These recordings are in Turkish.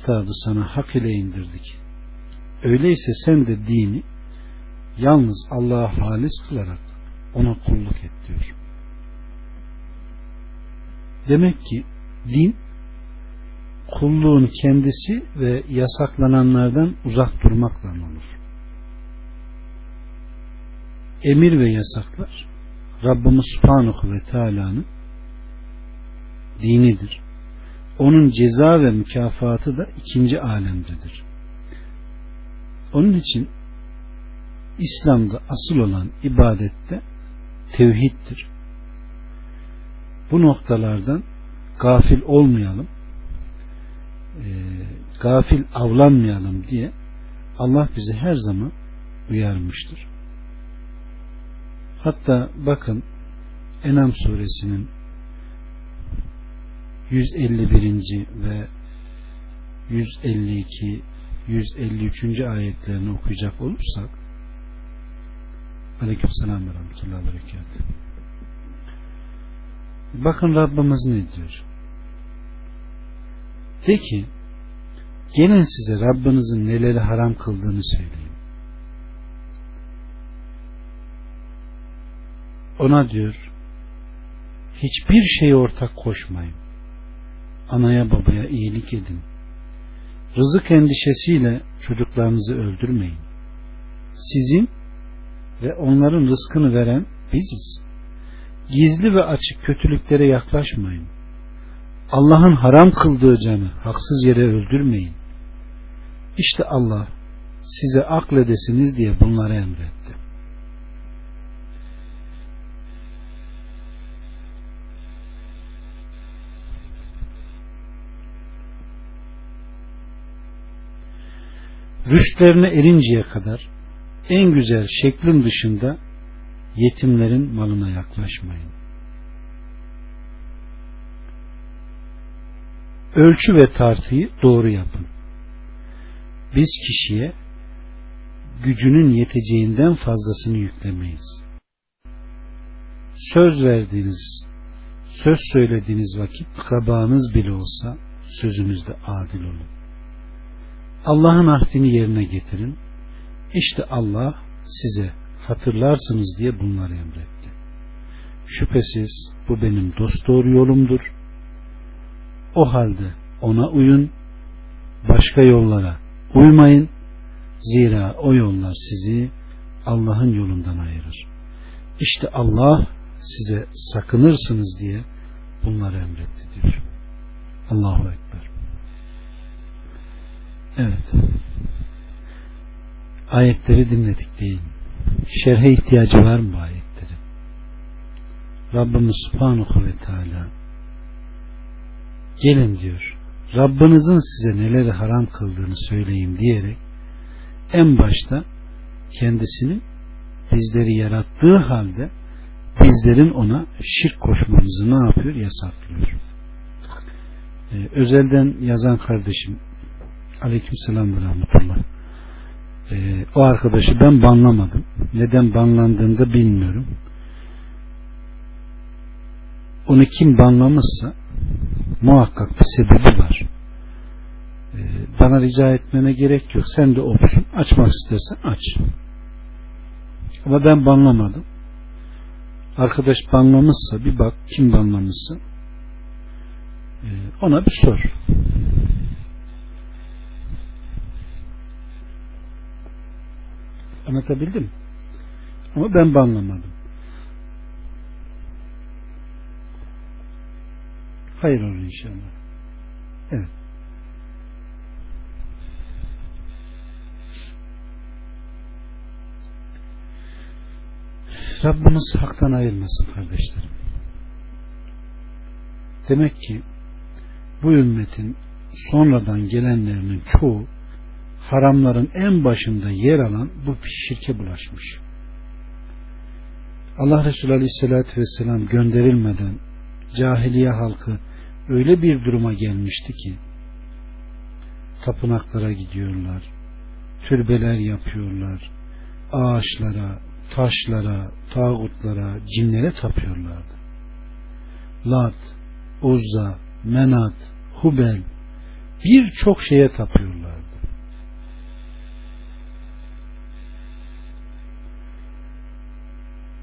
kitabı sana hak ile indirdik. Öyleyse sen de dini yalnız Allah'a halis kılarak ona kulluk et diyor. Demek ki din kulluğun kendisi ve yasaklananlardan uzak durmakla olur. Emir ve yasaklar Rabbimiz Subhanahu ve Teala'nın dinidir. Onun ceza ve mükafatı da ikinci alemdedir. Onun için İslam'da asıl olan ibadette tevhiddir. Bu noktalardan gafil olmayalım, e, gafil avlanmayalım diye Allah bizi her zaman uyarmıştır. Hatta bakın Enam suresinin 151. ve 152 153. ayetlerini okuyacak olursak Aleyküm selam ve rahmetullahi ve Bakın Rabbimiz ne diyor? De ki gelin size Rabbinizin neleri haram kıldığını söyleyeyim. Ona diyor hiçbir şeye ortak koşmayın. Anaya babaya iyilik edin. Rızık endişesiyle çocuklarınızı öldürmeyin. Sizin ve onların rızkını veren biziz. Gizli ve açık kötülüklere yaklaşmayın. Allah'ın haram kıldığı canı haksız yere öldürmeyin. İşte Allah size akledesiniz diye bunları emretti. Rüştlerine erinceye kadar en güzel şeklin dışında yetimlerin malına yaklaşmayın. Ölçü ve tartıyı doğru yapın. Biz kişiye gücünün yeteceğinden fazlasını yüklemeyiz. Söz verdiğiniz, söz söylediğiniz vakit kabağınız bile olsa sözünüzde adil olun. Allah'ın ahdini yerine getirin. İşte Allah size hatırlarsınız diye bunları emretti. Şüphesiz bu benim dost doğru yolumdur. O halde ona uyun, başka yollara uymayın. Zira o yollar sizi Allah'ın yolundan ayırır. İşte Allah size sakınırsınız diye bunları emretti diyor. Allahu Ekber. Evet. Ayetleri dinledik değil mi? Şerhe ihtiyacı var mı bu ayetlerin? Rabbimiz Subhanahu ve Teala gelin diyor Rabbinizin size neleri haram kıldığını söyleyeyim diyerek en başta kendisini bizleri yarattığı halde bizlerin ona şirk koşmamızı ne yapıyor? Yasaklıyor. Ee, özelden yazan kardeşim aleyküm selam ve rahmetullah ee, o arkadaşı ben banlamadım. Neden banlandığını da bilmiyorum. Onu kim banlamışsa muhakkak bir sebebi var. Ee, bana rica etmene gerek yok. Sen de olsun. Açmak istersen aç. Ama ben banlamadım. Arkadaş banlamışsa bir bak kim banlamışsa ee, ona bir sor. Anlatabildim Ama ben banlamadım. Hayır olur inşallah. Evet. Rabbimiz haktan ayırmasın kardeşlerim. Demek ki bu ümmetin sonradan gelenlerinin çoğu haramların en başında yer alan bu şirke bulaşmış. Allah Resulü Aleyhisselatü Vesselam gönderilmeden cahiliye halkı öyle bir duruma gelmişti ki tapınaklara gidiyorlar, türbeler yapıyorlar, ağaçlara, taşlara, tağutlara, cinlere tapıyorlardı. Lat, Uzza, Menat, Hubel birçok şeye tapıyorlardı.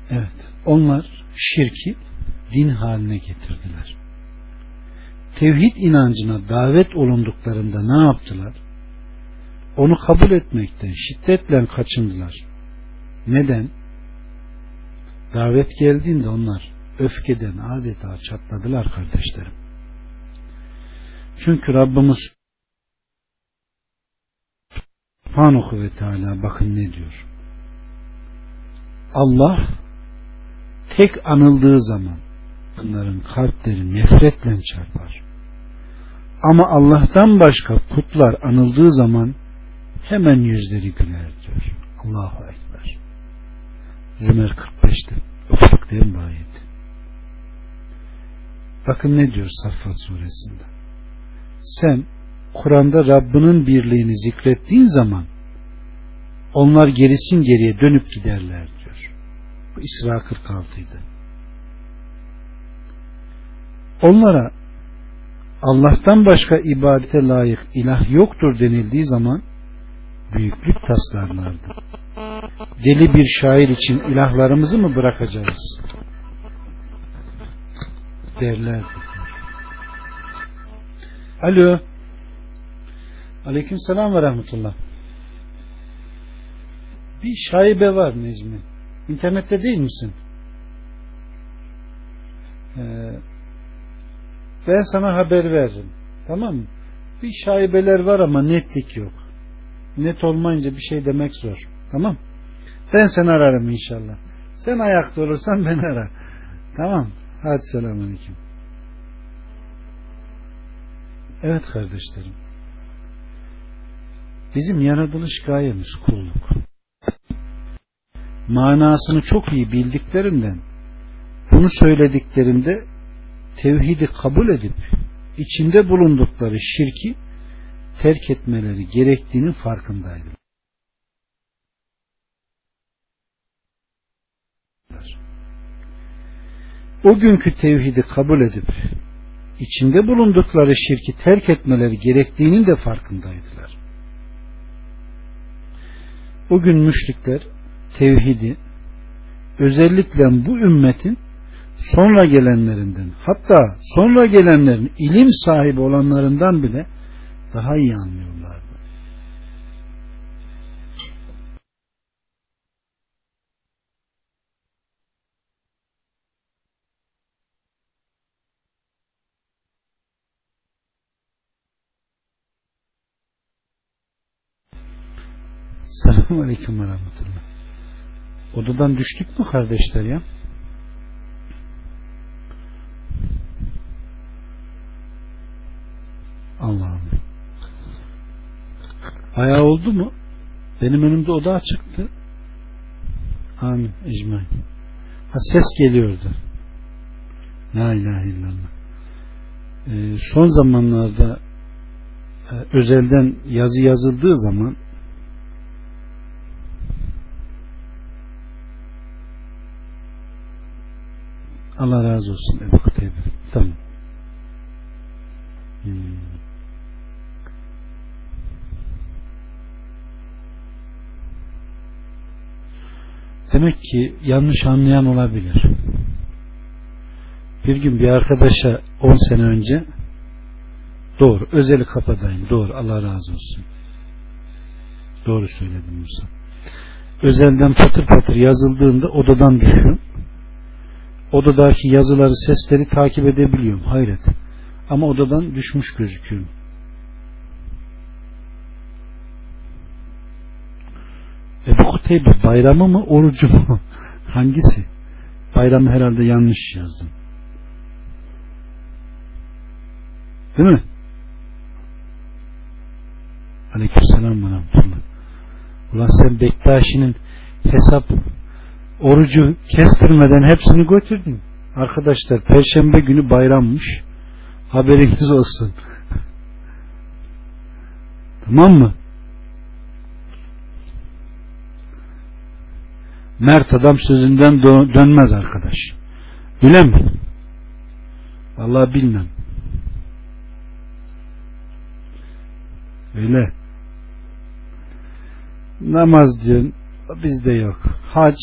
Evet, onlar şirki din haline getirdiler. Tevhid inancına davet olunduklarında ne yaptılar? Onu kabul etmekten şiddetle kaçındılar. Neden? Davet geldiğinde onlar öfkeden adeta çatladılar kardeşlerim. Çünkü Rabbimiz Subhanahu ve Teala bakın ne diyor. Allah tek anıldığı zaman onların kalpleri nefretle çarpar. Ama Allah'tan başka putlar anıldığı zaman hemen yüzleri güler diyor. Allahu Ekber. Zümer 45'te. Ufak değil mi? Bakın ne diyor Saffat suresinde. Sen Kur'an'da Rabbinin birliğini zikrettiğin zaman onlar gerisin geriye dönüp giderler. Bu İsra 46 idi. Onlara Allah'tan başka ibadete layık ilah yoktur denildiği zaman büyüklük taslarlardı. Deli bir şair için ilahlarımızı mı bırakacağız? Derlerdi. Alo. Aleyküm selam ve rahmetullah. Bir şaibe var Necmi. İnternette değil misin? Ee, ben sana haber veririm. Tamam mı? Bir şaibeler var ama netlik yok. Net olmayınca bir şey demek zor. Tamam Ben seni ararım inşallah. Sen ayakta olursan ben ara. Tamam. Hadi selamünaleyküm. Evet kardeşlerim. Bizim yaratılış gayemiz kulluk. Manasını çok iyi bildiklerinden bunu söylediklerinde tevhidi kabul edip içinde bulundukları şirki terk etmeleri gerektiğinin farkındaydım. O günkü tevhidi kabul edip içinde bulundukları şirki terk etmeleri gerektiğinin de farkındaydılar. O gün müşrikler tevhidi özellikle bu ümmetin sonra gelenlerinden hatta sonra gelenlerin ilim sahibi olanlarından bile daha iyi anlıyorlardı. Selamun Aleyküm ve Rahmetullah. Odadan düştük mü kardeşler ya? Allah'ım. Ayağı oldu mu? Benim önümde oda açıktı. Amin. Ecmain. Ha ses geliyordu. La ilahe illallah. Ee, son zamanlarda e, özelden yazı yazıldığı zaman Allah razı olsun Ebu Kuteybe. Tamam. Hmm. Demek ki yanlış anlayan olabilir. Bir gün bir arkadaşa 10 sene önce doğru özeli kapadayım doğru Allah razı olsun. Doğru söyledim Musa. Özelden patır patır yazıldığında odadan düşüyorum. Odadaki yazıları sesleri takip edebiliyorum. Hayret. Ama odadan düşmüş gözüküyorum. Ebu Kuteybe bayramı mı orucu mu? Hangisi? Bayramı herhalde yanlış yazdım. Değil mi? Aleykümselam ve. Ulan sen Bektaşi'nin hesap orucu kestirmeden hepsini götürdün. Arkadaşlar perşembe günü bayrammış. Haberiniz olsun. tamam mı? Mert adam sözünden dönmez arkadaş. Öyle mi? Vallahi bilmem. Öyle. Namaz diyorsun bizde yok. Hac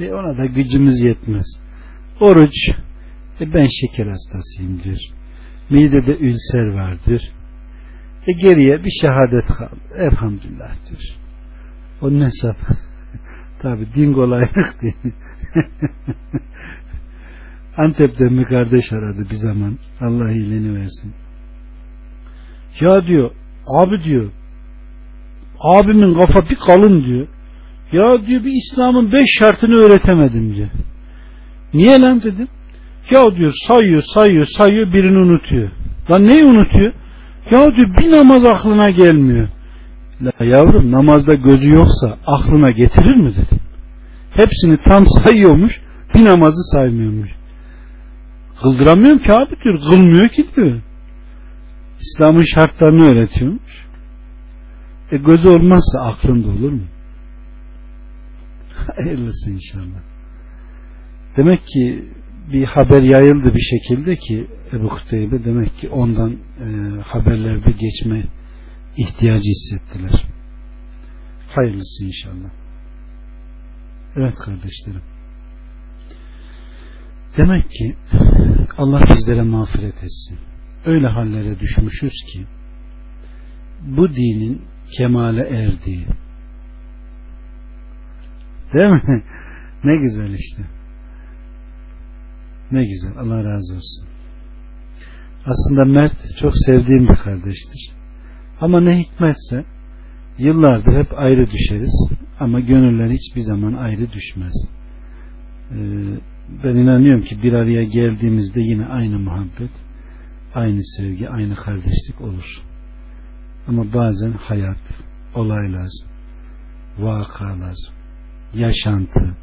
e ona da gücümüz yetmez. Oruç e ben şeker hastasıyım diyor. Midede ülser vardır. E geriye bir şehadet kaldı. Elhamdülillah diyor. Onun hesap. Tabi din kolaylık değil. Antep'ten bir kardeş aradı bir zaman. Allah iyiliğini versin. Ya diyor abi diyor abimin kafa bir kalın diyor. Ya diyor bir İslam'ın beş şartını öğretemedim diyor. Niye lan dedim. Ya diyor sayıyor sayıyor sayıyor birini unutuyor. Lan neyi unutuyor? Ya diyor bir namaz aklına gelmiyor. La yavrum namazda gözü yoksa aklına getirir mi dedim. Hepsini tam sayıyormuş bir namazı saymıyormuş. Kıldıramıyorum ki abi diyor. Kılmıyor ki diyor. İslam'ın şartlarını öğretiyormuş. E gözü olmazsa aklında olur mu? Hayırlısı inşallah. Demek ki bir haber yayıldı bir şekilde ki Ebu Kuteybe demek ki ondan e, haberlerde geçme ihtiyacı hissettiler. Hayırlısı inşallah. Evet kardeşlerim. Demek ki Allah bizlere mağfiret etsin. Öyle hallere düşmüşüz ki bu dinin kemale erdiği değil mi? ne güzel işte. Ne güzel. Allah razı olsun. Aslında Mert çok sevdiğim bir kardeştir. Ama ne hikmetse yıllardır hep ayrı düşeriz. Ama gönüller hiçbir zaman ayrı düşmez. Ee, ben inanıyorum ki bir araya geldiğimizde yine aynı muhabbet, aynı sevgi, aynı kardeşlik olur. Ama bazen hayat, olaylar, vakalar, yaşantı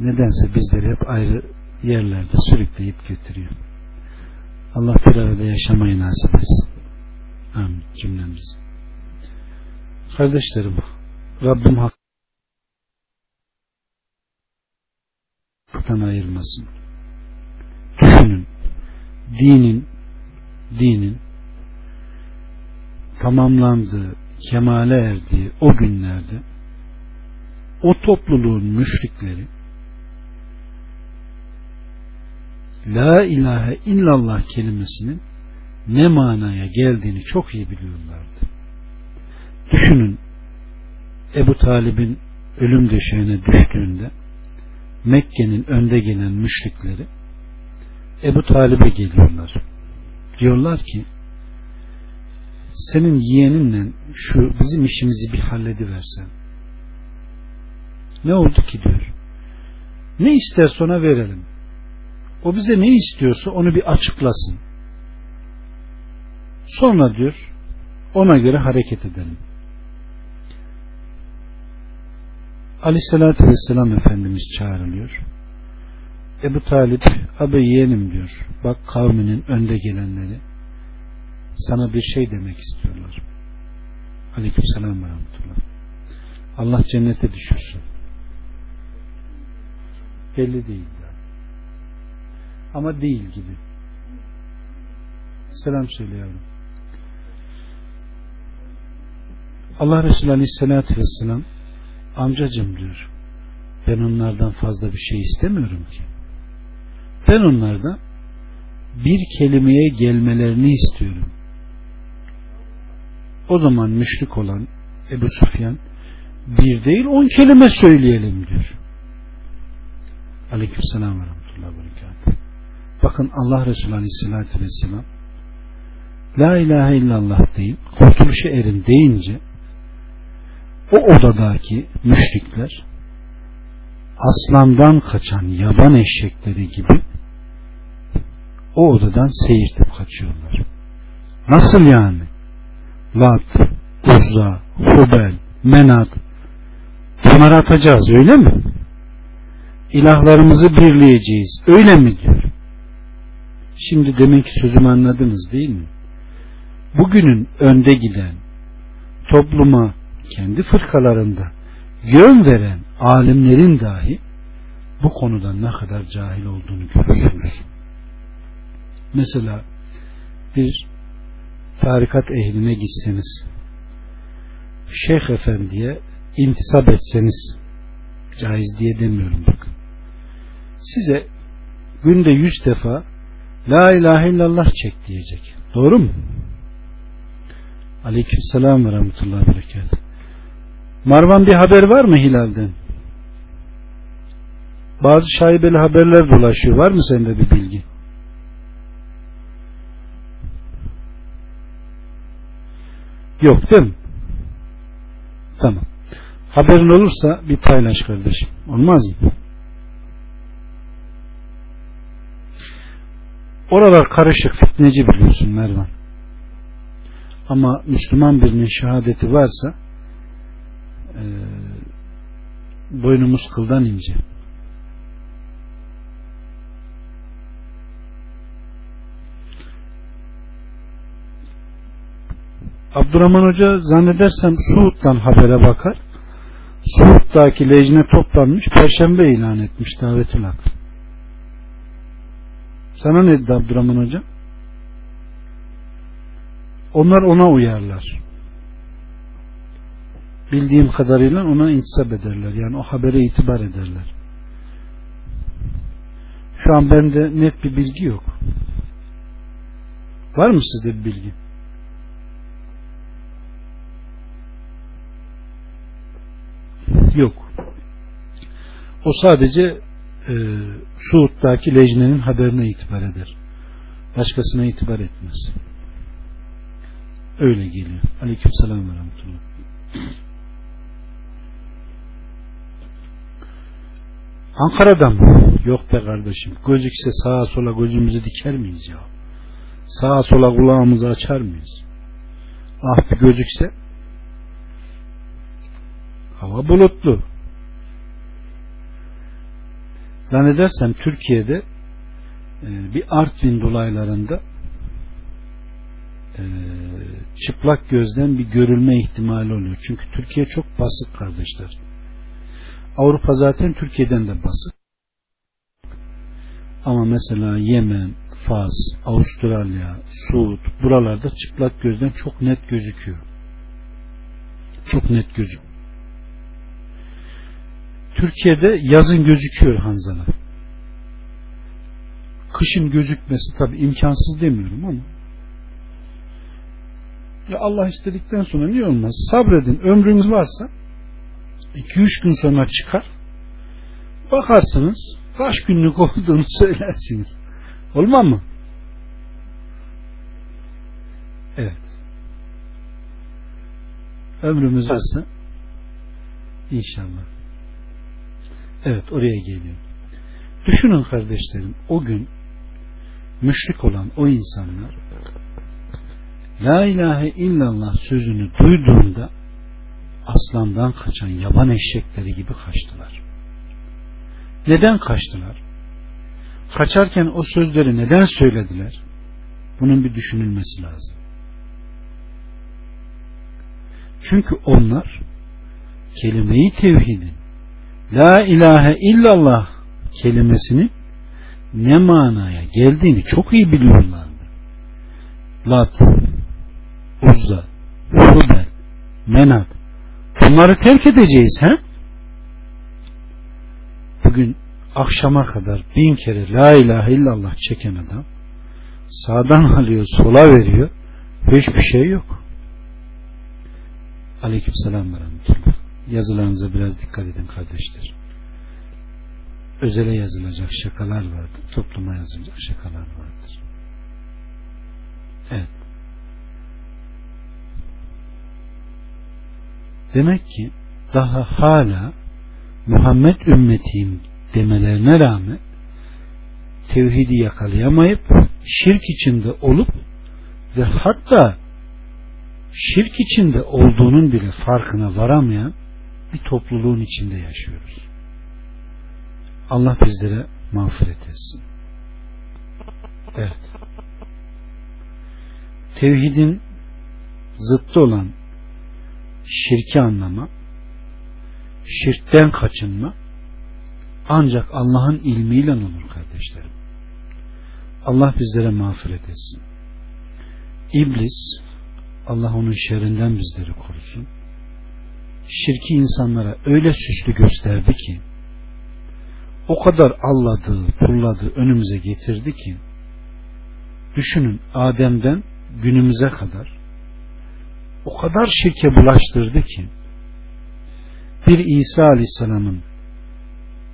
nedense bizleri hep ayrı yerlerde sürükleyip götürüyor. Allah bir arada yaşamayı nasip etsin. Amin cümlemiz. Kardeşlerim Rabbim haktan ayırmasın. Düşünün dinin dinin tamamlandığı, kemale erdiği o günlerde o topluluğun müşrikleri La ilahe illallah kelimesinin ne manaya geldiğini çok iyi biliyorlardı. Düşünün Ebu Talib'in ölüm döşeğine düştüğünde Mekke'nin önde gelen müşrikleri Ebu Talib'e geliyorlar. Diyorlar ki senin yeğeninle şu bizim işimizi bir hallediversen. Ne oldu ki diyor. Ne isterse ona verelim. O bize ne istiyorsa onu bir açıklasın. Sonra diyor ona göre hareket edelim. Aleyhissalatü vesselam Efendimiz çağrılıyor. Ebu Talip abi yeğenim diyor. Bak kavminin önde gelenleri sana bir şey demek istiyorlar. Aleyküm selam ve. Allah cennete düşürsün. Belli değil. Ama değil gibi. Selam söyle yavrum. Allah Resulü Aleyhisselatü Vesselam amcacım diyor ben onlardan fazla bir şey istemiyorum ki. Ben onlardan bir kelimeye gelmelerini istiyorum. O zaman müşrik olan Ebu Sufyan bir değil on kelime söyleyelim diyor. Aleykümselam ve rahmetullahi ve. Bakın Allah Resulü Aleyhisselatü Vesselam La ilahe illallah deyip kurtuluşu erin deyince o odadaki müşrikler aslandan kaçan yaban eşekleri gibi o odadan seyirtip kaçıyorlar. Nasıl yani? Lat, Uzza, Hubel, Menat bunları atacağız öyle mi? İlahlarımızı birleyeceğiz öyle mi diyor. Şimdi demek ki sözümü anladınız değil mi? Bugünün önde giden topluma kendi fırkalarında yön veren alimlerin dahi bu konuda ne kadar cahil olduğunu görürsünüz. Mesela bir tarikat ehline gitseniz Şeyh Efendi'ye intisap etseniz caiz diye demiyorum bakın. Size günde yüz defa La ilahe illallah çek diyecek. Doğru mu? Aleyküm selam ve rahmetullahi berekat. Marvan bir haber var mı Hilal'den? Bazı şaibeli haberler dolaşıyor. Var mı sende bir bilgi? Yok değil mi? Tamam. Haberin olursa bir paylaş kardeşim. Olmaz mı? Oralar karışık fitneci biliyorsun Mervan. Ama Müslüman birinin şehadeti varsa e, boynumuz kıldan ince. Abdurrahman Hoca zannedersem Suud'dan habere bakar. Suud'daki lejne toplanmış Perşembe ilan etmiş davetül hak. Sana ne dedi Abdurrahman Hoca? Onlar ona uyarlar. Bildiğim kadarıyla ona intisap ederler. Yani o habere itibar ederler. Şu an bende net bir bilgi yok. Var mı sizde bir bilgi? Yok. O sadece e, Suud'daki lejnenin haberine itibar eder. Başkasına itibar etmez. Öyle geliyor. Aleyküm selam ve rahmetullah. Ankara'da mı? Yok be kardeşim. Gözükse sağa sola gözümüzü diker miyiz ya? Sağa sola kulağımızı açar mıyız? Ah bir gözükse hava bulutlu. Zannedersem Türkiye'de e, bir Artvin dolaylarında e, çıplak gözden bir görülme ihtimali oluyor. Çünkü Türkiye çok basık kardeşler. Avrupa zaten Türkiye'den de basık. Ama mesela Yemen, Fas, Avustralya, Suud buralarda çıplak gözden çok net gözüküyor. Çok net gözüküyor. Türkiye'de yazın gözüküyor Hanzala. Kışın gözükmesi tabi imkansız demiyorum ama ya Allah istedikten sonra niye olmaz? Sabredin. Ömrünüz varsa 2-3 gün sonra çıkar. Bakarsınız kaç günlük olduğunu söylersiniz. Olmaz mı? Evet. Ömrümüz varsa inşallah. Evet oraya geliyor. Düşünün kardeşlerim o gün müşrik olan o insanlar La ilahe illallah sözünü duyduğunda aslandan kaçan yaban eşekleri gibi kaçtılar. Neden kaçtılar? Kaçarken o sözleri neden söylediler? Bunun bir düşünülmesi lazım. Çünkü onlar kelimeyi tevhidin La ilahe illallah kelimesinin ne manaya geldiğini çok iyi biliyorlardı. Lat, Uzza, Hubel, Menat bunları terk edeceğiz he? Bugün akşama kadar bin kere La ilahe illallah çeken adam sağdan alıyor sola veriyor hiçbir şey yok. Aleyküm selam ve. Yazılarınıza biraz dikkat edin kardeşler. Özele yazılacak şakalar vardır. Topluma yazılacak şakalar vardır. Evet. Demek ki daha hala Muhammed ümmetiyim demelerine rağmen tevhidi yakalayamayıp şirk içinde olup ve hatta şirk içinde olduğunun bile farkına varamayan bir topluluğun içinde yaşıyoruz. Allah bizlere mağfiret etsin. Evet. Tevhidin zıttı olan şirki anlama, şirkten kaçınma ancak Allah'ın ilmiyle olur kardeşlerim. Allah bizlere mağfiret etsin. İblis Allah onun şerrinden bizleri korusun. Şirki insanlara öyle süslü gösterdi ki o kadar alladı, pulladı, önümüze getirdi ki düşünün Adem'den günümüze kadar o kadar şirke bulaştırdı ki bir İsa Aleyhisselam'ın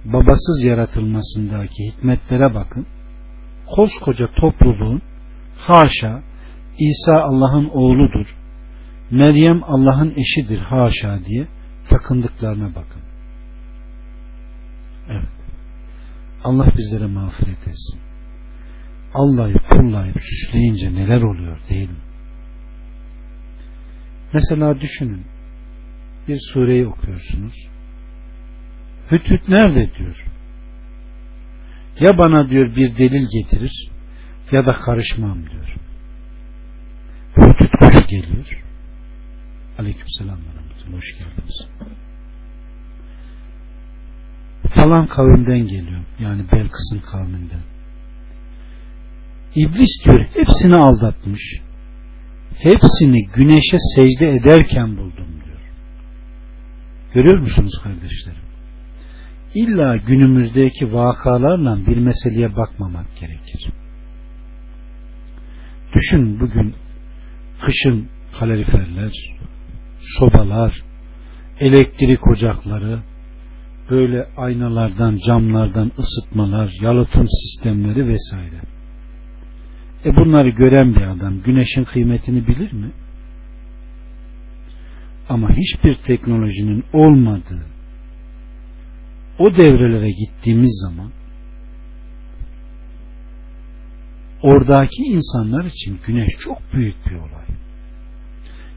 babasız yaratılmasındaki hikmetlere bakın koskoca topluluğun haşa İsa Allah'ın oğludur Meryem Allah'ın eşidir haşa diye takındıklarına bakın evet Allah bizlere mağfiret etsin Allah'ı kullayıp süsleyince neler oluyor değil mi? Mesela düşünün bir sureyi okuyorsunuz. Hüt hüt nerede diyor. Ya bana diyor bir delil getirir ya da karışmam diyor. Hüt hüt geliyor. Aleyküm selam hoş geldiniz. Falan kavimden geliyor. Yani Belkıs'ın kavminden. İblis diyor hepsini aldatmış. Hepsini güneşe secde ederken buldum diyor. Görüyor musunuz kardeşlerim? İlla günümüzdeki vakalarla bir meseleye bakmamak gerekir. Düşün bugün kışın kaloriferler, sobalar, elektrik ocakları, böyle aynalardan, camlardan ısıtmalar, yalıtım sistemleri vesaire. E bunları gören bir adam güneşin kıymetini bilir mi? Ama hiçbir teknolojinin olmadığı o devrelere gittiğimiz zaman oradaki insanlar için güneş çok büyük bir olay.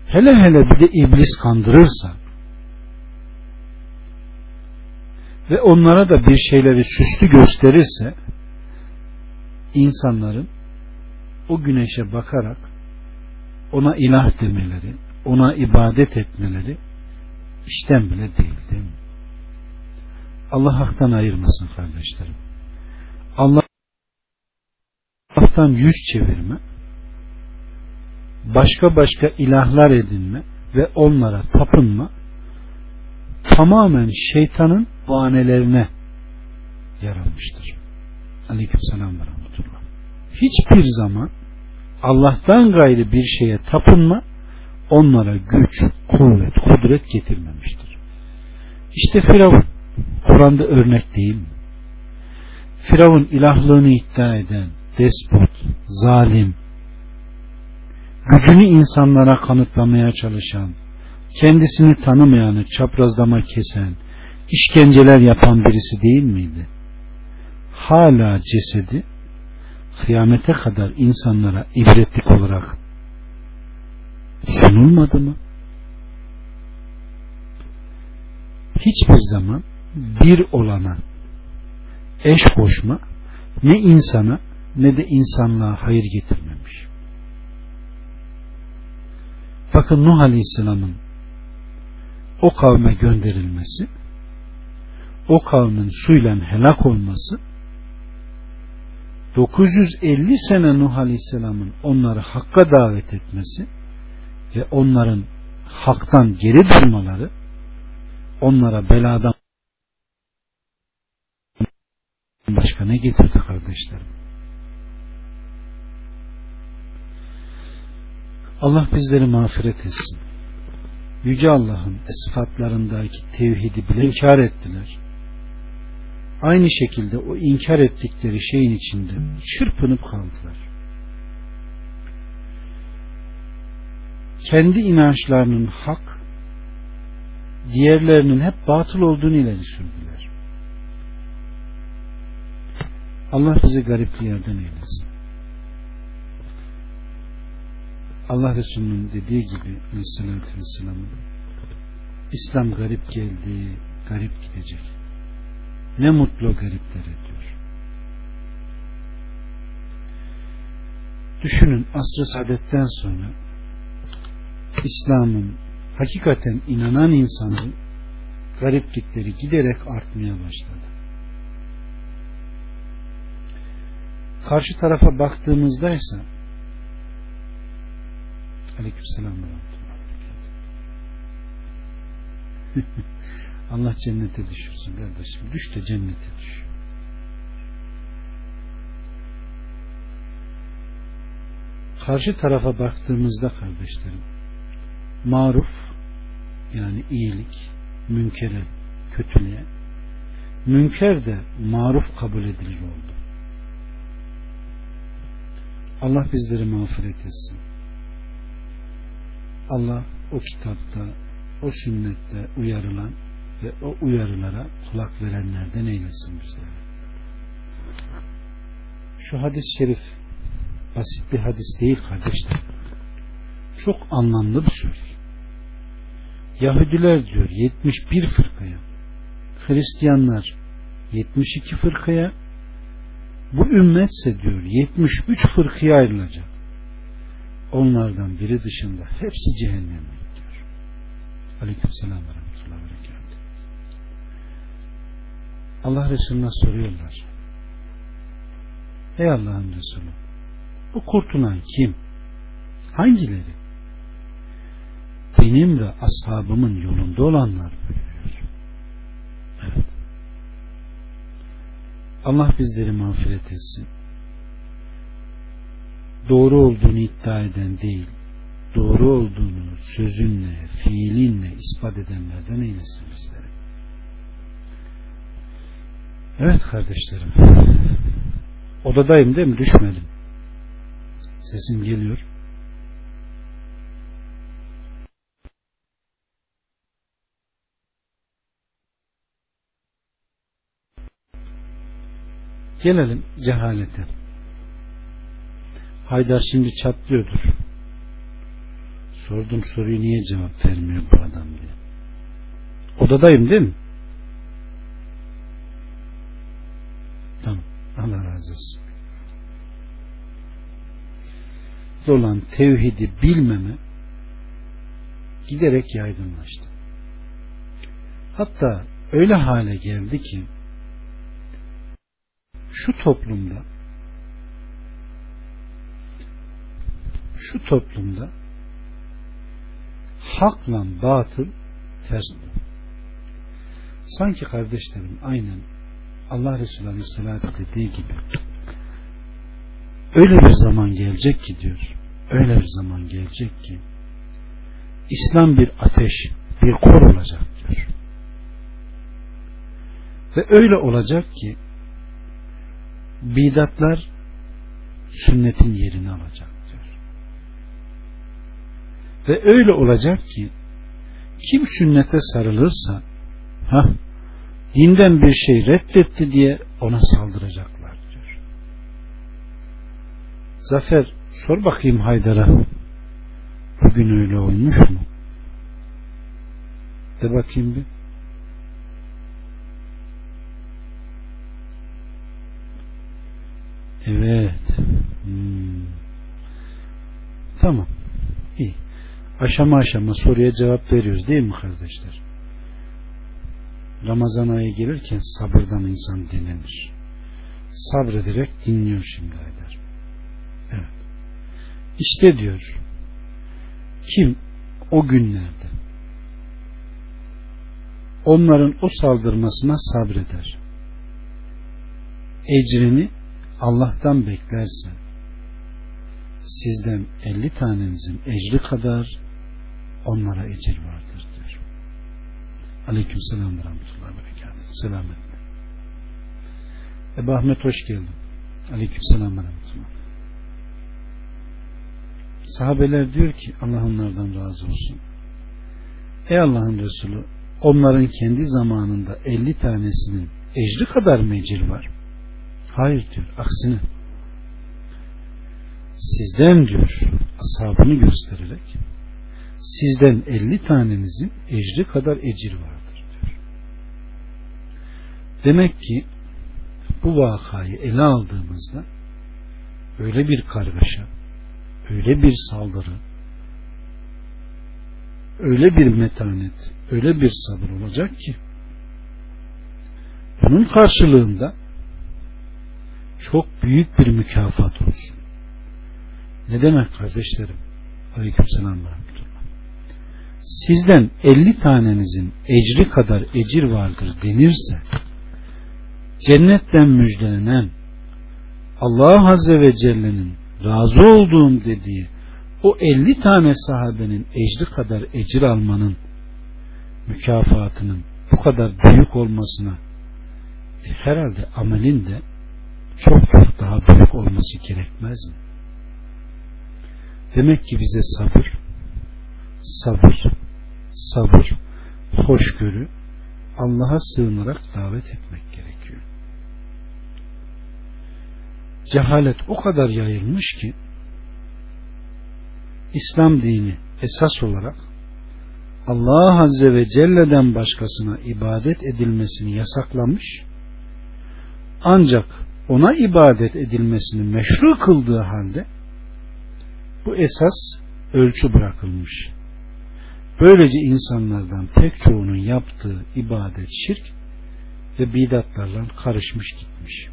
Hele hele bir de iblis kandırırsa ve onlara da bir şeyleri süslü gösterirse insanların o güneşe bakarak ona ilah demeleri, ona ibadet etmeleri işten bile değil değil mi? Allah haktan ayırmasın kardeşlerim. Allah Allah'tan yüz çevirme, başka başka ilahlar edinme ve onlara tapınma tamamen şeytanın bahanelerine yaranmıştır. Aleyküm selam ve rahmetullah. Hiçbir zaman Allah'tan gayrı bir şeye tapınma onlara güç, kuvvet, kudret getirmemiştir. İşte Firavun Kur'an'da örnek değil mi? Firavun ilahlığını iddia eden despot, zalim, gücünü insanlara kanıtlamaya çalışan, kendisini tanımayanı çaprazlama kesen, işkenceler yapan birisi değil miydi? Hala cesedi kıyamete kadar insanlara ibretlik olarak sunulmadı mı? Hiçbir zaman bir olana eş koşma ne insana ne de insanlığa hayır getirmemiş. Bakın Nuh Aleyhisselam'ın o kavme gönderilmesi o kavmin suyla helak olması 950 sene Nuh Aleyhisselam'ın onları hakka davet etmesi ve onların haktan geri durmaları onlara beladan başka ne getirdi kardeşlerim? Allah bizleri mağfiret etsin. Yüce Allah'ın sıfatlarındaki tevhidi bile inkar ettiler. Aynı şekilde o inkar ettikleri şeyin içinde çırpınıp kaldılar. Kendi inançlarının hak, diğerlerinin hep batıl olduğunu ileri sürdüler. Allah bizi garip bir yerden eylesin. Allah Resulü'nün dediği gibi Aleyhisselatü Vesselam'ın İslam garip geldi, garip gidecek. Ne mutlu gariplere diyor. Düşünün asr-ı sonra İslam'ın hakikaten inanan insanın gariplikleri giderek artmaya başladı. Karşı tarafa baktığımızda ise Aleykümselam Allah cennete düşürsün kardeşim. Düş de cennete düş. Karşı tarafa baktığımızda kardeşlerim maruf yani iyilik münkere kötülüğe münker de maruf kabul edilir oldu. Allah bizleri mağfiret etsin. Allah o kitapta, o sünnette uyarılan ve o uyarılara kulak verenlerden eylesin bizleri. Şu hadis-i şerif basit bir hadis değil kardeşler. Çok anlamlı bir söz. Yahudiler diyor 71 fırkaya, Hristiyanlar 72 fırkaya, bu ümmetse diyor 73 fırkaya ayrılacak. Onlardan biri dışında hepsi cehennemlik diyor. Aleyküm selam ve rahmetullahi ve Allah Resulüne soruyorlar. Ey Allah'ın Resulü bu kurtulan kim? Hangileri? Benim ve ashabımın yolunda olanlar buyuruyor. Evet. Allah bizleri mağfiret etsin. Doğru olduğunu iddia eden değil, doğru olduğunu sözünle, fiilinle ispat edenlerden eylesin bizleri. Evet kardeşlerim. Odadayım değil mi? Düşmedim. Sesim geliyor. Gelelim cehalete. Haydar şimdi çatlıyordur. Sordum soruyu niye cevap vermiyor bu adam diye. Odadayım değil mi? Tamam. Allah razı olsun. olan tevhidi bilmeme giderek yaygınlaştı. Hatta öyle hale geldi ki şu toplumda şu toplumda hakla batıl ters sanki kardeşlerim aynen Allah Resulü Aleyhisselatü dediği gibi öyle bir zaman gelecek ki diyor öyle bir zaman gelecek ki İslam bir ateş bir kor olacak diyor. Ve öyle olacak ki bidatlar sünnetin yerini alacak ve öyle olacak ki kim sünnete sarılırsa ha dinden bir şey reddetti diye ona saldıracaklar diyor. Zafer sor bakayım Haydar'a bugün öyle olmuş mu? De bakayım bir. Evet. Hmm. Tamam. İyi. Aşama aşama soruya cevap veriyoruz değil mi kardeşler? Ramazan ayı gelirken sabırdan insan dinlenir. Sabrederek dinliyor şimdi Haydar. Evet. İşte diyor kim o günlerde onların o saldırmasına sabreder. Ecrini Allah'tan beklerse sizden elli tanenizin ecri kadar onlara ecir vardır diyor. Aleyküm selam ve rahmetullahi ve berekatuhu. Selamet. Ebu Ahmet hoş geldin. Aleyküm selam ve rahmetullah. Sahabeler diyor ki Allah onlardan razı olsun. Ey Allah'ın Resulü onların kendi zamanında elli tanesinin ecri kadar mı var? Hayır diyor. Aksine sizden diyor ashabını göstererek sizden elli tanenizin ecri kadar ecir vardır diyor. Demek ki bu vakayı ele aldığımızda öyle bir kargaşa, öyle bir saldırı, öyle bir metanet, öyle bir sabır olacak ki bunun karşılığında çok büyük bir mükafat olsun. Ne demek kardeşlerim? Aleyküm selam ve sizden elli tanenizin ecri kadar ecir vardır denirse cennetten müjdelenen Allah Azze ve Celle'nin razı olduğum dediği o elli tane sahabenin ecri kadar ecir almanın mükafatının bu kadar büyük olmasına e, herhalde amelin de çok çok daha büyük olması gerekmez mi? Demek ki bize sabır, sabır, sabır, hoşgörü, Allah'a sığınarak davet etmek gerekiyor. Cehalet o kadar yayılmış ki İslam dini esas olarak Allah Azze ve Celle'den başkasına ibadet edilmesini yasaklamış ancak ona ibadet edilmesini meşru kıldığı halde bu esas ölçü bırakılmış. Böylece insanlardan pek çoğunun yaptığı ibadet şirk ve bidatlarla karışmış gitmiş.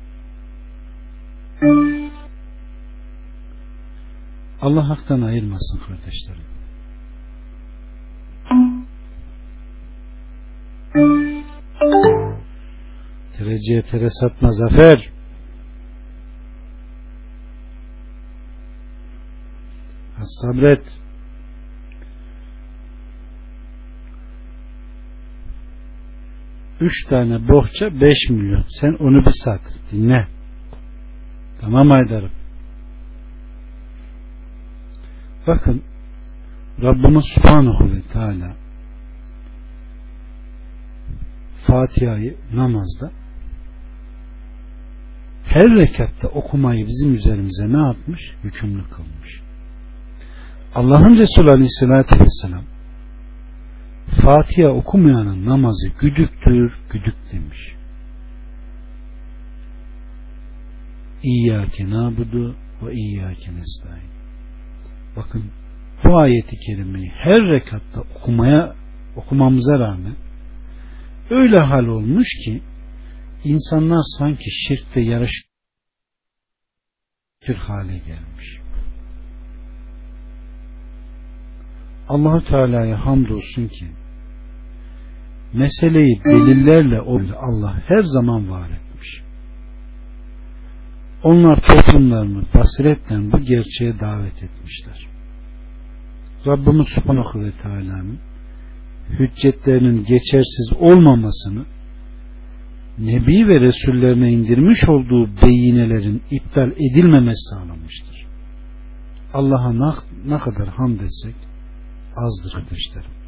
Allah haktan ayırmasın kardeşlerim. Tereciye tere satma zafer. Sabret. Üç tane bohça beş milyon. Sen onu bir sat. Dinle. Tamam Aydar'ım. Bakın Rabbimiz Subhanahu ve Teala Fatiha'yı namazda her rekatta okumayı bizim üzerimize ne yapmış? Hükümlü kılmış. Allah'ın Resulü Aleyhisselatü Vesselam Fatiha okumayanın namazı güdüktür, güdük demiş. İyyâke nâbudu ve iyyâke nestaîn. Bakın bu ayeti kerimeyi her rekatta okumaya okumamıza rağmen öyle hal olmuş ki insanlar sanki şirkte yarışır hale gelmiş. Allahu Teala'ya hamdolsun ki meseleyi delillerle Allah her zaman var etmiş. Onlar toplumlarını basiretle bu gerçeğe davet etmişler. Rabbimiz Subhanahu ve Teala'nın hüccetlerinin geçersiz olmamasını Nebi ve Resullerine indirmiş olduğu beyinelerin iptal edilmemesi sağlamıştır. Allah'a ne kadar hamd etsek azdır kardeşlerim.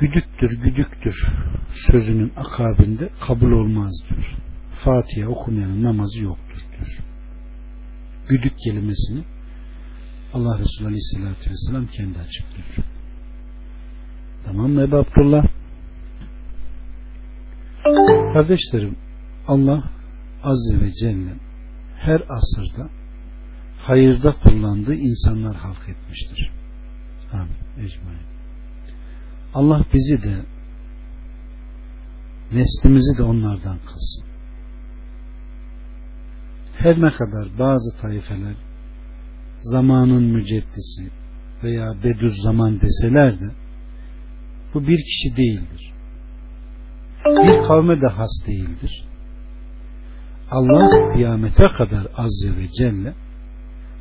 Güdüktür, güdüktür sözünün akabinde kabul olmaz diyor. Fatiha okumayanın namazı yoktur diyor. Güdük kelimesini Allah Resulü Aleyhisselatü Vesselam kendi açıklıyor. Tamam mı Ebu Abdullah? Kardeşlerim Allah Azze ve Celle her asırda hayırda kullandığı insanlar halk etmiştir. Amin. Ecmain. Allah bizi de neslimizi de onlardan kılsın. Her ne kadar bazı tayfeler zamanın müceddisi veya bedüz zaman deseler de bu bir kişi değildir. Bir kavme de has değildir. Allah kıyamete kadar azze ve celle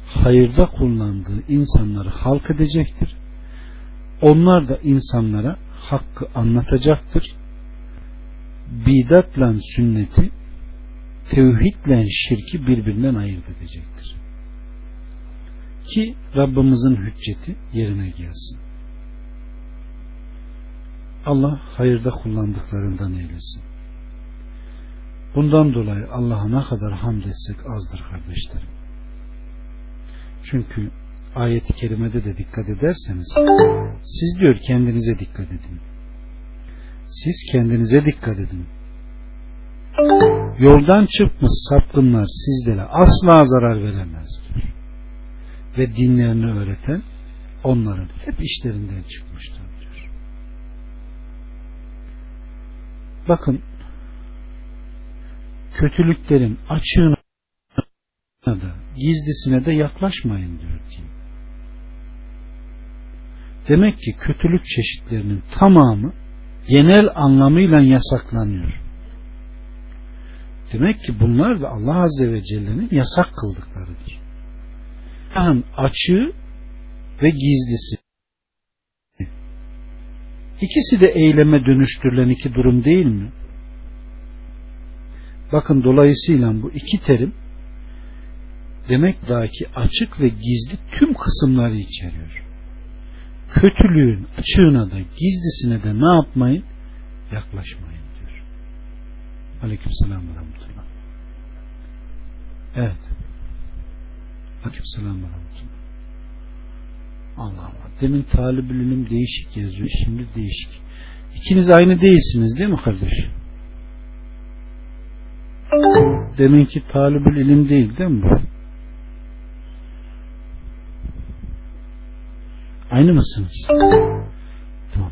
hayırda kullandığı insanları halk edecektir. Onlar da insanlara hakkı anlatacaktır. Bidatla sünneti, tevhidle şirki birbirinden ayırt edecektir. Ki Rabbimizin hücceti yerine gelsin. Allah hayırda kullandıklarından eylesin. Bundan dolayı Allah'a ne kadar hamd etsek azdır kardeşlerim. Çünkü ayeti kerimede de dikkat ederseniz siz diyor kendinize dikkat edin. Siz kendinize dikkat edin. Yoldan çıkmış sapkınlar sizlere asla zarar veremez diyor. Ve dinlerini öğreten onların hep işlerinden çıkmıştır diyor. Bakın kötülüklerin açığına da gizlisine de yaklaşmayın diyor ki. Demek ki kötülük çeşitlerinin tamamı genel anlamıyla yasaklanıyor. Demek ki bunlar da Allah Azze ve Celle'nin yasak kıldıklarıdır. Yani açığı ve gizlisi. İkisi de eyleme dönüştürülen iki durum değil mi? Bakın dolayısıyla bu iki terim demek daha ki açık ve gizli tüm kısımları içeriyor. Kötülüğün açığına da gizlisine de ne yapmayın? Yaklaşmayın diyor. Aleyküm selam ve rahmetullah. Evet. Aleyküm selam ve rahmetullah. Allah Allah. Demin talibül ilim değişik yazıyor. Şimdi değişik. İkiniz aynı değilsiniz değil mi kardeş? Deminki talibül ilim değil değil mi Aynı mısınız? Tamam.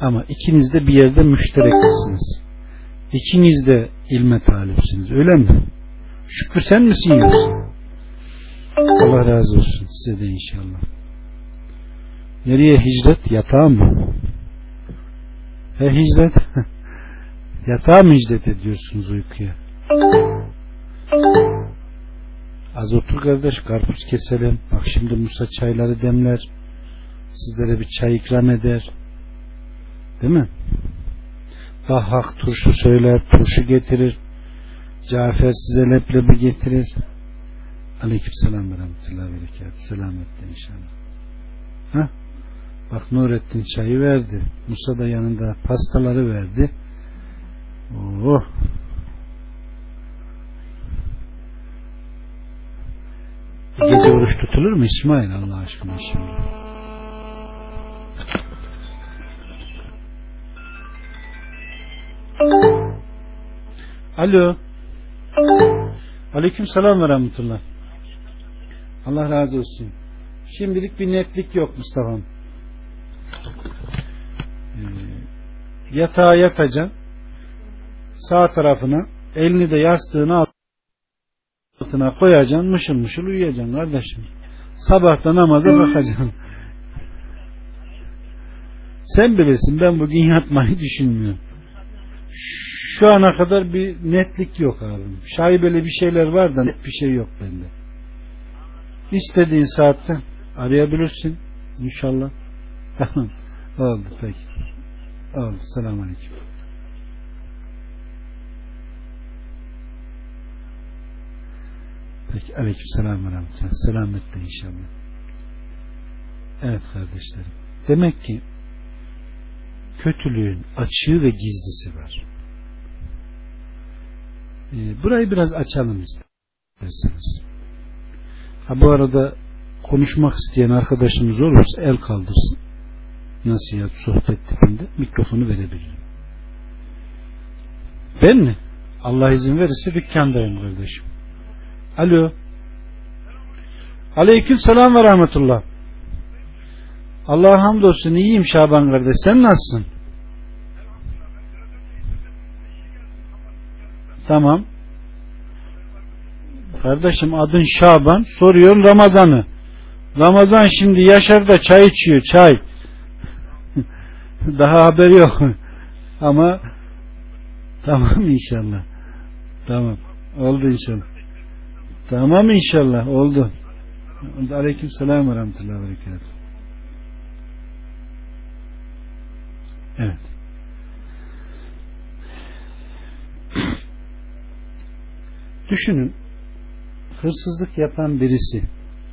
Ama ikiniz de bir yerde müştereksiniz. İkiniz de ilme talipsiniz. Öyle mi? Şükrü sen misin yoksa? Allah razı olsun size de inşallah. Nereye hicret? Yatağa mı? He hicret? Yatağa mı hicret ediyorsunuz uykuya? Az otur kardeş karpuz keselim. Bak şimdi Musa çayları demler. Sizlere bir çay ikram eder. Değil mi? Dahhak turşu söyler, turşu getirir. Cafer size leblebi getirir. Aleyküm selam ve rahmetullahi ve. Selametle inşallah. Ha? Bak Nurettin çayı verdi. Musa da yanında pastaları verdi. Oh. Gece oruç tutulur mu İsmail Allah aşkına şimdi? Alo. Aleyküm selam ve rahmetullah. Allah razı olsun. Şimdilik bir netlik yok Mustafa'm. Ee, yatağa yatacaksın. Sağ tarafına elini de yastığına altına koyacaksın. Mışıl mışıl uyuyacaksın kardeşim. Sabahta namaza bakacaksın. Sen bilirsin ben bugün yatmayı düşünmüyorum. Şu ana kadar bir netlik yok abim. Şaibeli bir şeyler var da net bir şey yok bende. İstediğin saatte arayabilirsin. İnşallah. Tamam. Oldu peki. Oldu. Selamun Aleyküm. Peki. Aleyküm selam ve rahmetullah. Selametle inşallah. Evet kardeşlerim. Demek ki kötülüğün açığı ve gizlisi var. Ee, burayı biraz açalım isterseniz. Ha bu arada konuşmak isteyen arkadaşımız olursa el kaldırsın. Nasihat, sohbet tipinde mikrofonu verebilirim. Ben mi? Allah izin verirse dükkandayım kardeşim. Alo. Aleyküm selam ve rahmetullah. Allah'a hamdolsun iyiyim Şaban kardeş. Sen nasılsın? Tamam. Kardeşim adın Şaban. Soruyorum Ramazan'ı. Ramazan şimdi Yaşar da çay içiyor. Çay. Daha haber yok. Ama tamam inşallah. Tamam. Oldu inşallah. Tamam inşallah. Oldu. Aleyküm selam ve rahmetullahi ve berekatuhu. Evet. Düşünün hırsızlık yapan birisi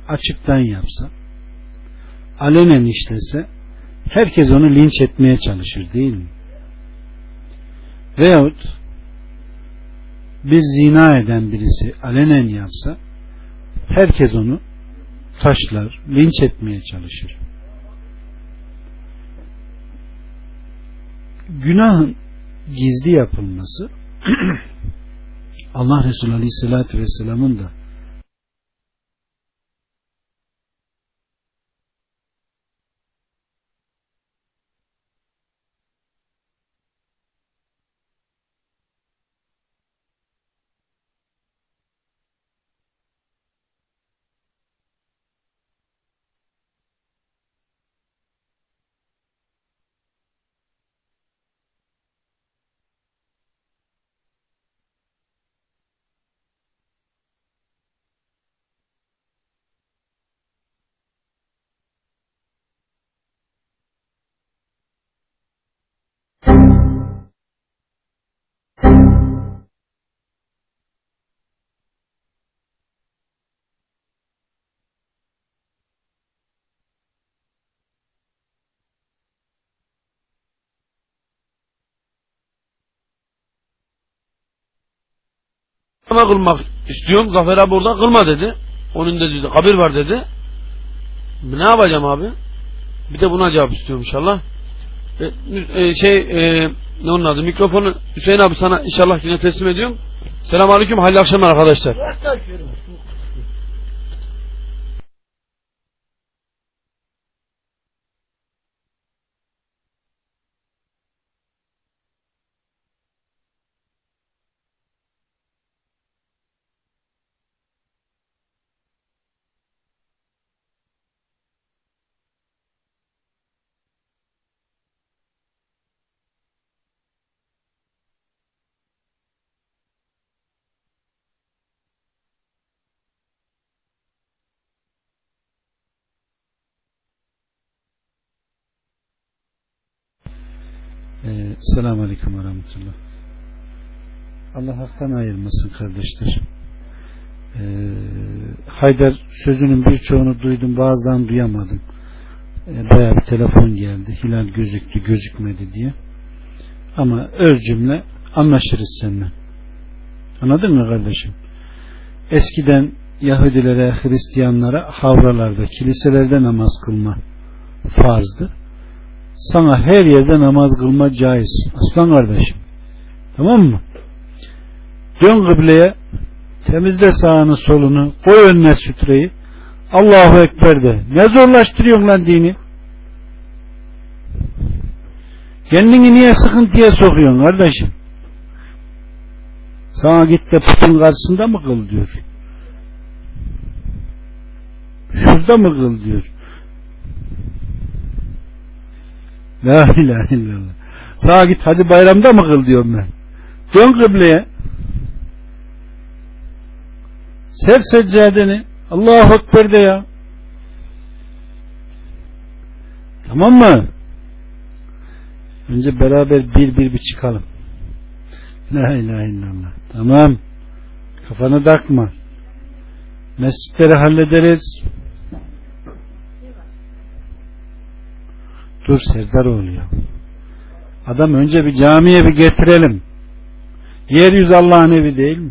açıktan yapsa alenen işlese herkes onu linç etmeye çalışır değil mi? Veyahut bir zina eden birisi alenen yapsa herkes onu taşlar, linç etmeye çalışır. Günahın gizli yapılması Allah Resulü Aleyhisselatü Vesselam'ın da Ama kılmak istiyorum. Zafer abi orada kılma dedi. Onun dedi kabir var dedi. Ne yapacağım abi? Bir de buna cevap istiyorum inşallah. E, e, şey e, ne onun adı? Mikrofonu Hüseyin abi sana inşallah yine teslim ediyorum. Selamun Aleyküm. Hayırlı akşamlar arkadaşlar. Ee, Selamun Aleyküm ve Rahmetullah. Allah haktan ayırmasın kardeşler. Ee, Haydar sözünün birçoğunu duydum bazılarını duyamadım. Ee, Baya bir telefon geldi. Hilal gözüktü gözükmedi diye. Ama öz cümle anlaşırız seninle. Anladın mı kardeşim? Eskiden Yahudilere, Hristiyanlara havralarda, kiliselerde namaz kılma farzdı sana her yerde namaz kılma caiz. Aslan kardeşim. Tamam mı? Dön kıbleye temizle sağını solunu koy önüne sütreyi Allahu Ekber de. Ne zorlaştırıyorsun lan dini? Kendini niye sıkıntıya sokuyorsun kardeşim? Sana git de putun karşısında mı kıl diyor. Şurada mı kıl diyor. La ilahe illallah. Sağa git Hacı Bayram'da mı kıl diyorum ben. Dön kıbleye. Ser seccadeni. Allahu Ekber de ya. Tamam mı? Önce beraber bir bir bir çıkalım. La ilahe illallah. Tamam. Kafanı takma. Mescitleri hallederiz. Dur Serdaroğlu ya. Adam önce bir camiye bir getirelim. Yeryüzü Allah'ın evi değil mi?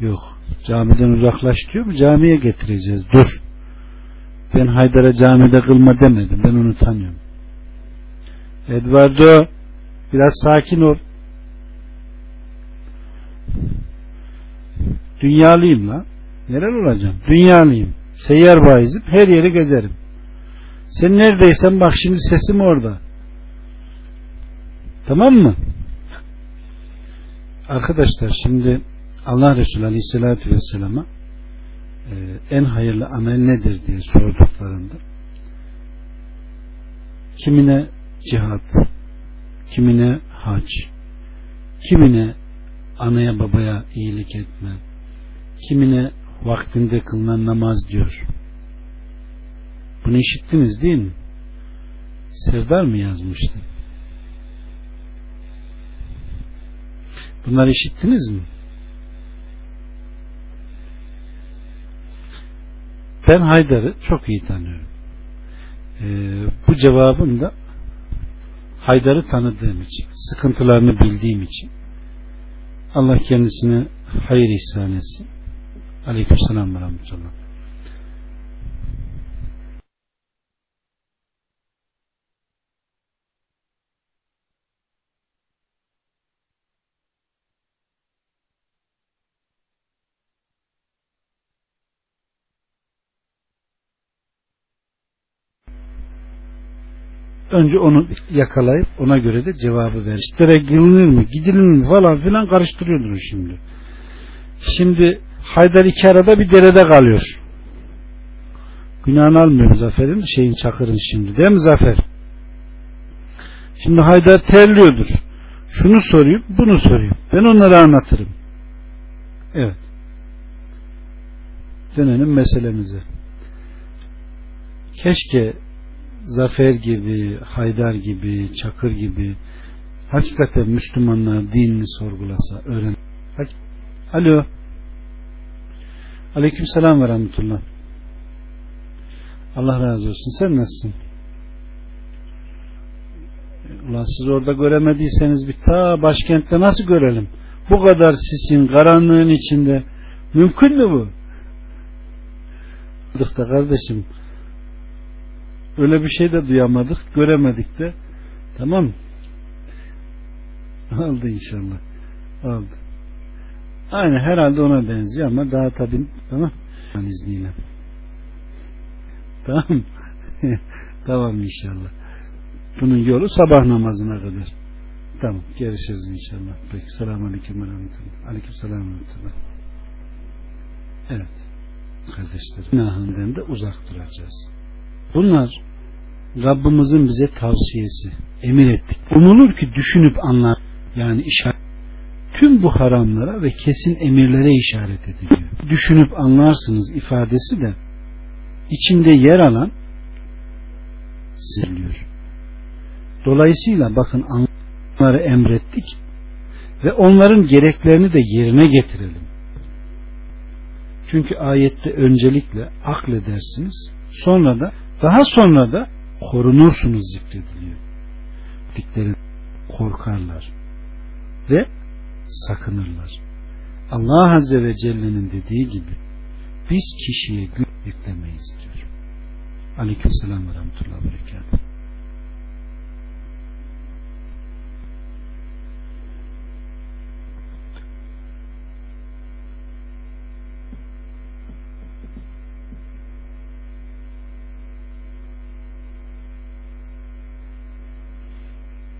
Yok. Camiden uzaklaş diyor mu? Camiye getireceğiz. Dur. Ben Haydar'a camide kılma demedim. Ben onu tanıyorum. Eduardo biraz sakin ol. Dünyalıyım la. Nerel olacağım? Dünyalıyım. Seyyar baizim. Her yeri gezerim. Sen neredeysen bak şimdi sesim orada. Tamam mı? Arkadaşlar şimdi Allah Resulü Aleyhisselatü Vesselam'a e, en hayırlı amel nedir diye sorduklarında kimine cihat, kimine hac, kimine anaya babaya iyilik etme, kimine vaktinde kılınan namaz diyor. Bunu işittiniz değil mi? Serdar mı yazmıştı? Bunları işittiniz mi? Ben Haydar'ı çok iyi tanıyorum. Ee, bu cevabım da Haydar'ı tanıdığım için, sıkıntılarını bildiğim için Allah kendisine hayır ihsan etsin. Aleyküm selam ve rahmetullah. Önce onu yakalayıp ona göre de cevabı ver. İşte gidilir mi, gidilir mi falan filan karıştırıyordur şimdi. Şimdi Haydar iki arada bir derede kalıyor. Günahını almıyor Zafer'in şeyin Çakır'ın şimdi değil mi Zafer? Şimdi Haydar terliyordur. Şunu sorayım, bunu sorayım. Ben onları anlatırım. Evet. Dönelim meselemize. Keşke Zafer gibi, Haydar gibi, Çakır gibi hakikaten Müslümanlar dinini sorgulasa, öğren. Alo. Aleyküm selam ve rahmetullah. Allah razı olsun. Sen nasılsın? Ulan siz orada göremediyseniz bir ta başkentte nasıl görelim? Bu kadar sisin karanlığın içinde mümkün mü bu? Da kardeşim öyle bir şey de duyamadık, göremedik de. Tamam Aldı inşallah. Aldı. Aynı herhalde ona benziyor ama daha tabi tamam. izniyle. Tamam. tamam inşallah. Bunun yolu sabah namazına kadar. Tamam. Görüşürüz inşallah. Peki. Selamun aleyküm ve rahmetullah. Aleyküm selam rahmetullah. Evet. Kardeşlerim. Günahından da uzak duracağız. Bunlar Rabbimizin bize tavsiyesi, emir ettik. Umulur ki düşünüp anlar. Yani işaret. Tüm bu haramlara ve kesin emirlere işaret ediliyor. Düşünüp anlarsınız ifadesi de içinde yer alan sirliyor. Dolayısıyla bakın onları emrettik ve onların gereklerini de yerine getirelim. Çünkü ayette öncelikle akledersiniz sonra da daha sonra da korunursunuz zikrediliyor. Dikleri korkarlar ve sakınırlar. Allah Azze ve Celle'nin dediği gibi biz kişiye gün yüklemeyiz diyor. Aleyküm selam ve rahmetullahi ve berekatuhu.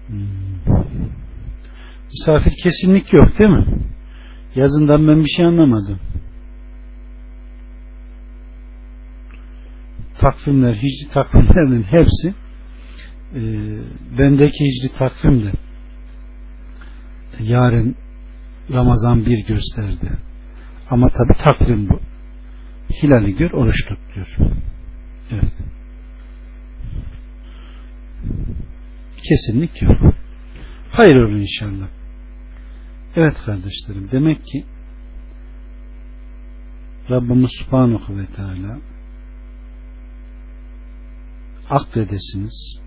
Hmm. Misafir kesinlik yok değil mi? Yazından ben bir şey anlamadım. takvimler, hicri takvimlerinin hepsi e, bendeki hicri takvimde yarın Ramazan bir gösterdi. Ama tabi takvim bu. Hilali gör, oruç tut diyor. Evet. Kesinlik yok. Hayır olur inşallah. Evet kardeşlerim. Demek ki Rabbimiz Subhanahu ve Teala akledesiniz,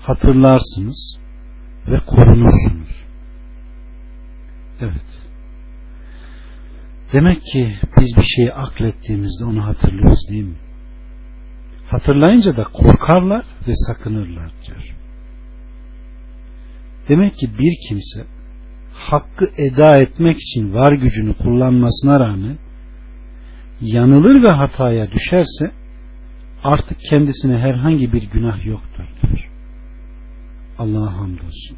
hatırlarsınız ve korunursunuz. Evet. Demek ki biz bir şeyi aklettiğimizde onu hatırlıyoruz değil mi? Hatırlayınca da korkarlar ve sakınırlar diyor. Demek ki bir kimse hakkı eda etmek için var gücünü kullanmasına rağmen yanılır ve hataya düşerse artık kendisine herhangi bir günah yoktur. Allah'a hamdolsun.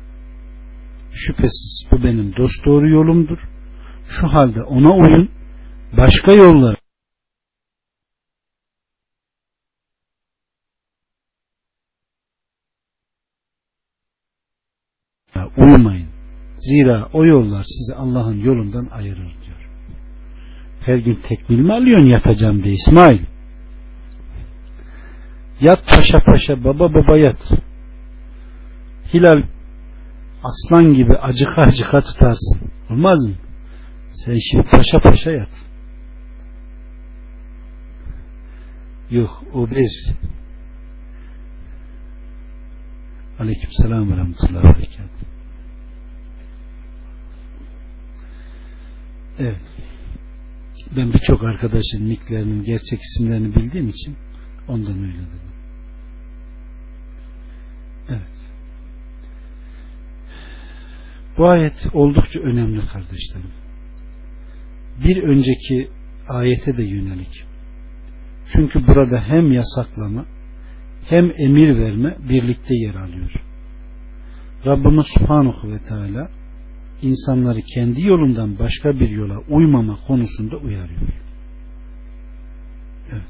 Şüphesiz bu benim dost doğru yolumdur. Şu halde ona uyun. Başka yollara uymayın. Zira o yollar sizi Allah'ın yolundan ayırır diyor. Her gün tekmil mi alıyorsun yatacağım diye İsmail? Yat paşa paşa baba baba yat. Hilal aslan gibi acıka acıka tutarsın. Olmaz mı? Sen şimdi paşa paşa yat. Yok o bir. Aleyküm selam ve rahmetullahi ve Evet. Ben birçok arkadaşın nicklerinin gerçek isimlerini bildiğim için ondan öyle dedim. Evet. Bu ayet oldukça önemli kardeşlerim. Bir önceki ayete de yönelik. Çünkü burada hem yasaklama hem emir verme birlikte yer alıyor. Rabbimiz Subhanahu ve Teala insanları kendi yolundan başka bir yola uymama konusunda uyarıyor. Evet.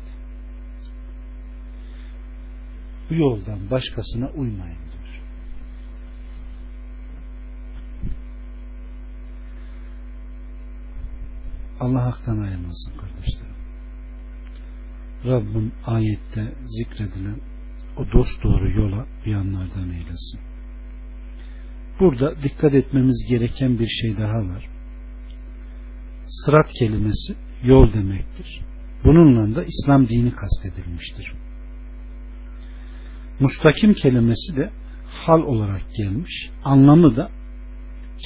Bu yoldan başkasına uymayın diyor. Allah haktan ayırmasın kardeşlerim. Rabbim ayette zikredilen o dost doğru yola uyanlardan eylesin. Burada dikkat etmemiz gereken bir şey daha var. Sırat kelimesi yol demektir. Bununla da İslam dini kastedilmiştir. Mustakim kelimesi de hal olarak gelmiş. Anlamı da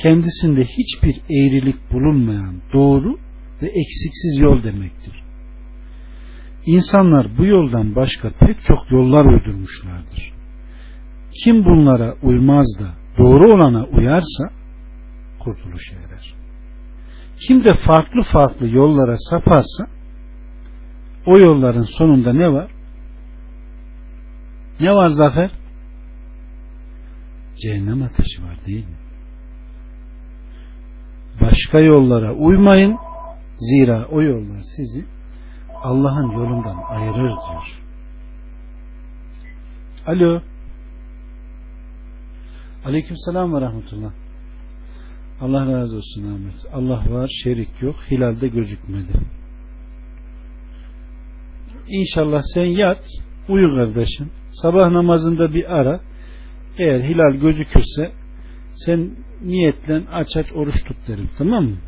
kendisinde hiçbir eğrilik bulunmayan doğru ve eksiksiz yol demektir. İnsanlar bu yoldan başka pek çok yollar uydurmuşlardır. Kim bunlara uymaz da doğru olana uyarsa kurtuluşa erer. Kim de farklı farklı yollara saparsa o yolların sonunda ne var? Ne var Zafer? Cehennem ateşi var değil mi? Başka yollara uymayın. Zira o yollar sizi Allah'ın yolundan ayırır diyor. Alo. Aleyküm selam ve rahmetullah. Allah razı olsun Ahmet. Allah var, şerik yok. Hilalde gözükmedi. İnşallah sen yat, uyu kardeşim. Sabah namazında bir ara. Eğer hilal gözükürse sen niyetle aç aç oruç tut derim. Tamam mı?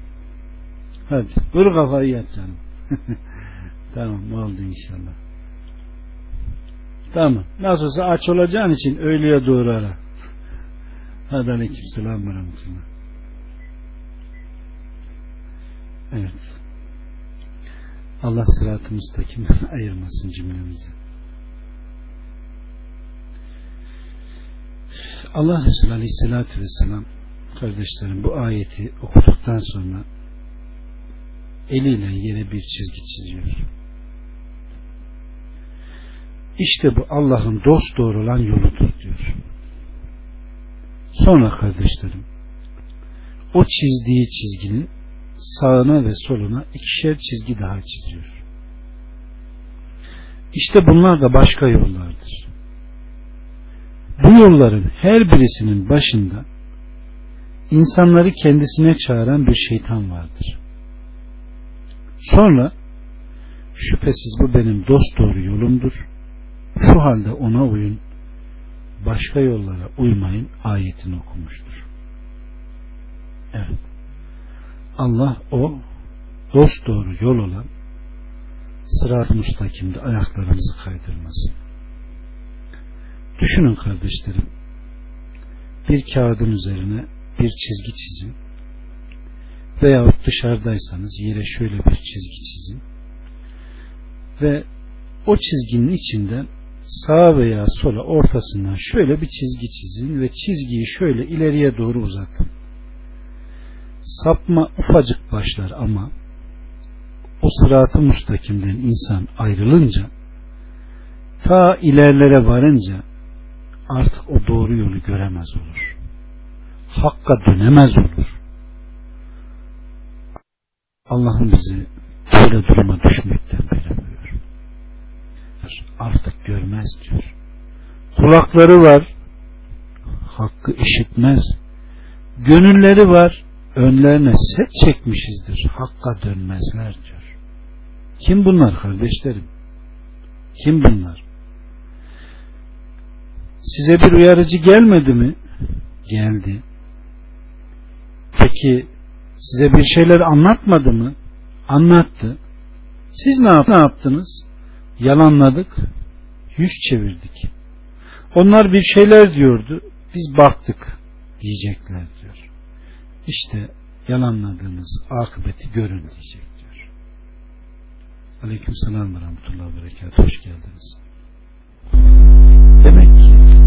Hadi. Vur kafayı yat canım. tamam oldu inşallah. Tamam. Nasıl olsa aç olacağın için öğleye doğru ara. Hadi aleyküm selam ve rahmetullah. Evet. Allah sıratı müstakimden ayırmasın cümlemizi. Allah Resulü Aleyhisselatü Vesselam kardeşlerim bu ayeti okuduktan sonra eliyle yere bir çizgi çiziyor. İşte bu Allah'ın dost doğru olan yoludur diyor. Sonra kardeşlerim o çizdiği çizginin sağına ve soluna ikişer çizgi daha çiziyor. İşte bunlar da başka yollardır. Bu yolların her birisinin başında insanları kendisine çağıran bir şeytan vardır. Sonra şüphesiz bu benim dost doğru yolumdur. Şu halde ona uyun, başka yollara uymayın ayetini okumuştur. Evet. Allah o dost doğru yol olan sırat müstakimde ayaklarımızı kaydırmasın. Düşünün kardeşlerim. Bir kağıdın üzerine bir çizgi çizin. Veyahut dışarıdaysanız yere şöyle bir çizgi çizin. Ve o çizginin içinden sağa veya sola ortasından şöyle bir çizgi çizin ve çizgiyi şöyle ileriye doğru uzatın. Sapma ufacık başlar ama o sıratı mustakimden insan ayrılınca ta ilerlere varınca artık o doğru yolu göremez olur. Hakka dönemez olur. Allah'ım bizi böyle duruma düşmekten buyuruyor. Artık görmez diyor. Kulakları var, hakkı işitmez. Gönülleri var, önlerine set çekmişizdir. Hakka dönmezler diyor. Kim bunlar kardeşlerim? Kim bunlar? Size bir uyarıcı gelmedi mi? Geldi. Peki size bir şeyler anlatmadı mı? Anlattı. Siz ne, yap ne yaptınız? yalanladık, yüz çevirdik. Onlar bir şeyler diyordu, biz baktık diyecekler diyor. İşte yalanladığınız akıbeti görün diyecek diyor. Aleyküm selam ve rahmetullah ve berekat. Hoş geldiniz. Demek ki